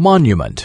Monument.